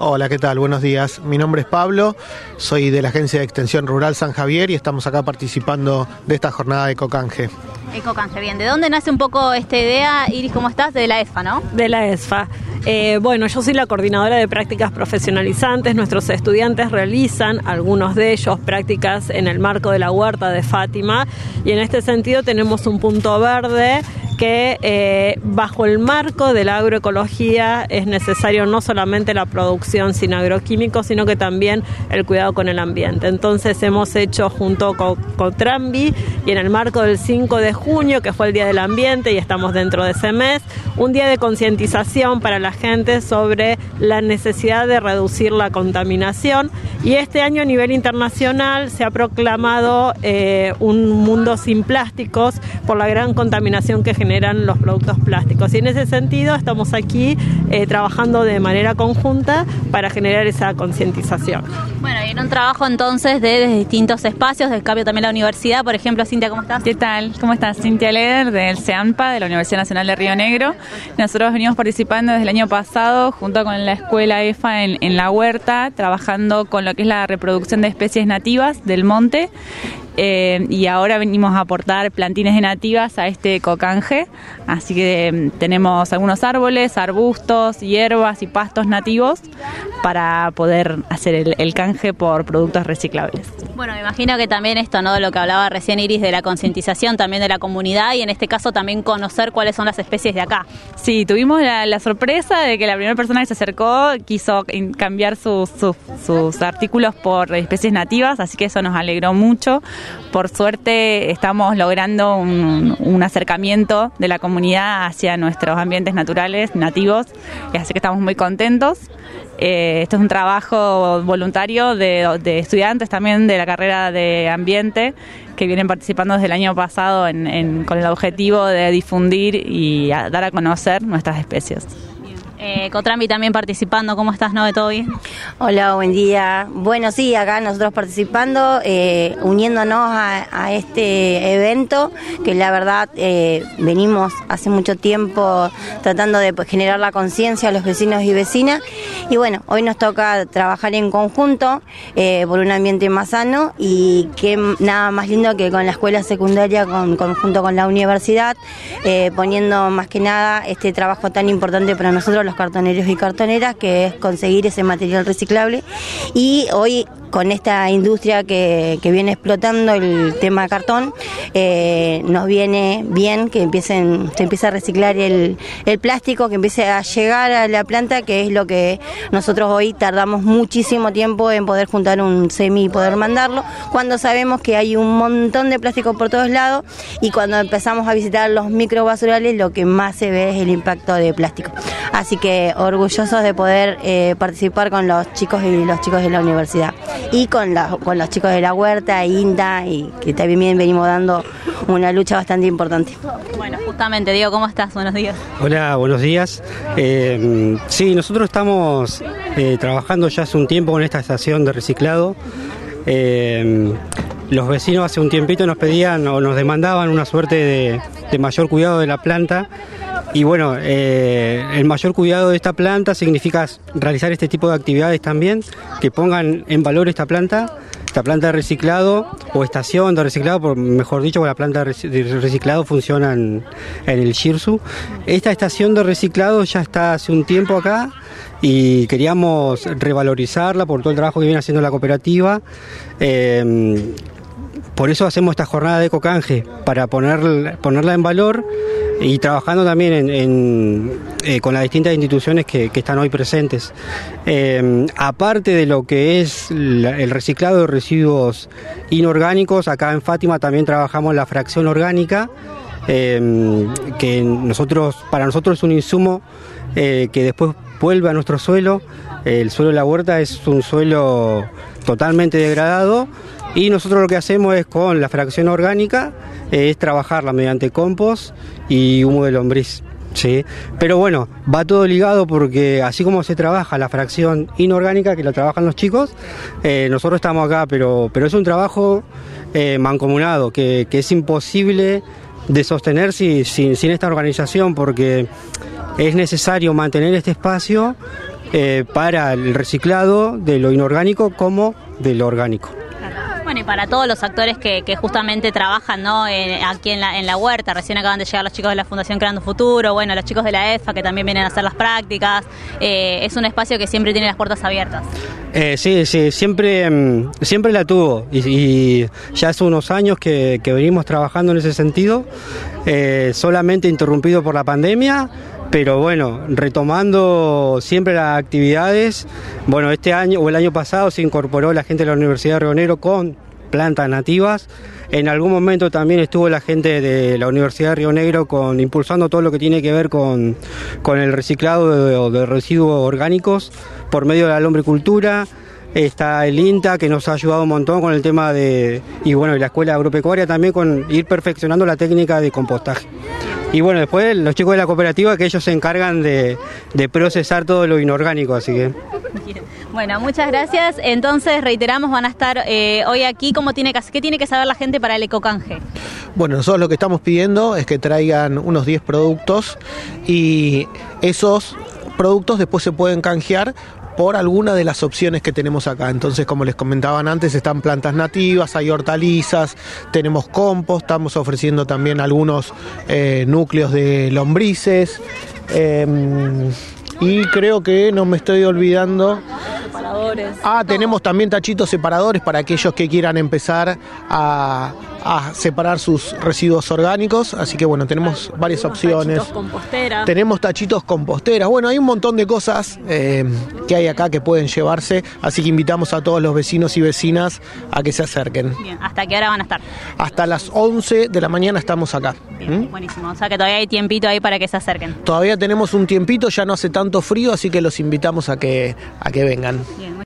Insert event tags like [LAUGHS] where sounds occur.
Hola, ¿qué tal? Buenos días. Mi nombre es Pablo, soy de la Agencia de Extensión Rural San Javier y estamos acá participando de esta jornada de Ecocanje. Ecocanje, bien. ¿De dónde nace un poco esta idea? Iris, ¿cómo estás? De la ESFA, ¿no? De la ESFA. Eh, bueno, yo soy la coordinadora de prácticas profesionalizantes. Nuestros estudiantes realizan, algunos de ellos, prácticas en el marco de la huerta de Fátima. Y en este sentido tenemos un punto verde que eh, bajo el marco de la agroecología es necesario no solamente la producción sin agroquímicos, sino que también el cuidado con el ambiente. Entonces hemos hecho junto con Cotrambi y en el marco del 5 de junio, que fue el Día del Ambiente y estamos dentro de ese mes, un día de concientización para la gente sobre la necesidad de reducir la contaminación y este año a nivel internacional se ha proclamado eh, un mundo sin plásticos por la gran contaminación que generan los productos plásticos y en ese sentido estamos aquí eh, trabajando de manera conjunta para generar esa concientización. Bueno, y en un trabajo entonces de, distintos espacios, del cambio también la universidad, por ejemplo, Cintia, ¿cómo estás? ¿Qué tal? ¿Cómo estás? Cintia Leder del CEAMPA, de la Universidad Nacional de Río Negro. Nosotros venimos participando desde el año pasado junto con la escuela EFA en, la huerta, trabajando con lo que es la reproducción de especies nativas del monte. Eh, y ahora venimos a aportar plantines de nativas a este cocanje, así que em, tenemos algunos árboles, arbustos, hierbas y pastos nativos para poder hacer el, el canje por productos reciclables. Bueno, me imagino que también esto, ¿no? Lo que hablaba recién Iris, de la concientización también de la comunidad y en este caso también conocer cuáles son las especies de acá. Sí, tuvimos la, sorpresa de que la primera persona que se acercó quiso cambiar sus, artículos por especies nativas, así que eso nos alegró mucho. Por suerte estamos logrando un, un acercamiento de la comunidad hacia nuestros ambientes naturales, nativos, así que estamos muy contentos. Eh, esto es un trabajo voluntario de, estudiantes también de la carrera de ambiente que vienen participando desde el año pasado con el objetivo de difundir y dar a conocer nuestras especies. Eh, Cotrambi también participando, ¿cómo estás, no? ¿De todo bien? Hola, buen día. Bueno, sí, acá nosotros participando, eh, uniéndonos a, este evento, que la verdad eh, venimos hace mucho tiempo tratando de pues, generar la conciencia a los vecinos y vecinas. Y bueno, hoy nos toca trabajar en conjunto eh, por un ambiente más sano y que nada más lindo que con la escuela secundaria, con, junto con la universidad, poniendo más que nada este trabajo tan importante para nosotros los cartoneros y cartoneras, que es conseguir ese material reciclable. Y hoy con esta industria que, viene explotando el tema cartón, eh, nos viene bien que empiecen, se empiece a reciclar el, plástico, que empiece a llegar a la planta, que es lo que nosotros hoy tardamos muchísimo tiempo en poder juntar un semi y poder mandarlo, cuando sabemos que hay un montón de plástico por todos lados y cuando empezamos a visitar los microbasurales lo que más se ve es el impacto de plástico. Así que orgullosos de poder eh, participar con los chicos y los chicos de la universidad y con, con los chicos de la huerta, INTA, y que también venimos dando una lucha bastante importante. Bueno, justamente, Diego, ¿cómo estás? Buenos días. Hola, buenos días. Eh, sí, nosotros estamos eh, trabajando ya hace un tiempo con esta estación de reciclado. Los vecinos hace un tiempito nos pedían o nos demandaban una suerte de mayor cuidado de la planta y bueno, eh, el mayor cuidado de esta planta significa realizar este tipo de actividades también, que pongan en valor esta planta, esta planta de reciclado o estación de reciclado, por, mejor dicho, la planta de reciclado funciona en, el Shirsu. Esta estación de reciclado ya está hace un tiempo acá y queríamos revalorizarla por todo el trabajo que viene haciendo la cooperativa. Eh, por eso hacemos esta jornada de cocanje, para poner, ponerla en valor y trabajando también eh, con las distintas instituciones que, están hoy presentes. Eh, aparte de lo que es el reciclado de residuos inorgánicos, acá en Fátima también trabajamos la fracción orgánica, eh, que nosotros, para nosotros es un insumo que después vuelve a nuestro suelo. El suelo de la huerta es un suelo totalmente degradado y nosotros lo que hacemos es con la fracción orgánica, es trabajarla mediante compost y humo de lombriz. ¿sí? Pero bueno, va todo ligado porque así como se trabaja la fracción inorgánica, que la trabajan los chicos, eh, nosotros estamos acá, pero, pero es un trabajo eh, mancomunado, que, es imposible de sostener sin esta organización porque es necesario mantener este espacio eh, para el reciclado de lo inorgánico como de lo orgánico. Bueno, y para todos los actores que, justamente trabajan aquí en la, en la huerta, recién acaban de llegar los chicos de la Fundación Creando Futuro, bueno, los chicos de la EFA que también vienen a hacer las prácticas, eh, es un espacio que siempre tiene las puertas abiertas. Eh, sí, sí, siempre, mm, siempre la tuvo y, ya hace unos años que, venimos trabajando en ese sentido, eh, solamente interrumpido por la pandemia, pero bueno, retomando siempre las actividades, bueno, este año o el año pasado se incorporó la gente de la Universidad de Río Negro con plantas nativas. En algún momento también estuvo la gente de la Universidad de Río Negro con, impulsando todo lo que tiene que ver con, con el reciclado de, residuos orgánicos por medio de la lombricultura. Está el INTA que nos ha ayudado un montón con el tema de, y bueno, y la escuela agropecuaria también con ir perfeccionando la técnica de compostaje. Y bueno, después los chicos de la cooperativa que ellos se encargan de, de procesar todo lo inorgánico, así que... [LAUGHS] Bueno, muchas gracias. Entonces, reiteramos, van a estar eh, hoy aquí. ¿Cómo tiene que, ¿Qué tiene que saber la gente para el ecocanje? Bueno, nosotros lo que estamos pidiendo es que traigan unos 10 productos y esos productos después se pueden canjear por alguna de las opciones que tenemos acá. Entonces, como les comentaban antes, están plantas nativas, hay hortalizas, tenemos compost, estamos ofreciendo también algunos eh, núcleos de lombrices. eh, y creo que no me estoy olvidando. Ah, tenemos también tachitos separadores para aquellos que quieran empezar a, a separar sus residuos orgánicos. Así que bueno, tenemos varias opciones. Tachitos. Tenemos tachitos composteras. Bueno, hay un montón de cosas eh, que hay acá que pueden llevarse. Así que invitamos a todos los vecinos y vecinas a que se acerquen. Bien, ¿hasta qué hora van a estar? Hasta las 11 de la mañana estamos acá. Bien, ¿Mm? buenísimo. O sea que todavía hay tiempito ahí para que se acerquen. Todavía tenemos un tiempito, ya no hace tanto frío, así que los invitamos a que, a que vengan. Bien,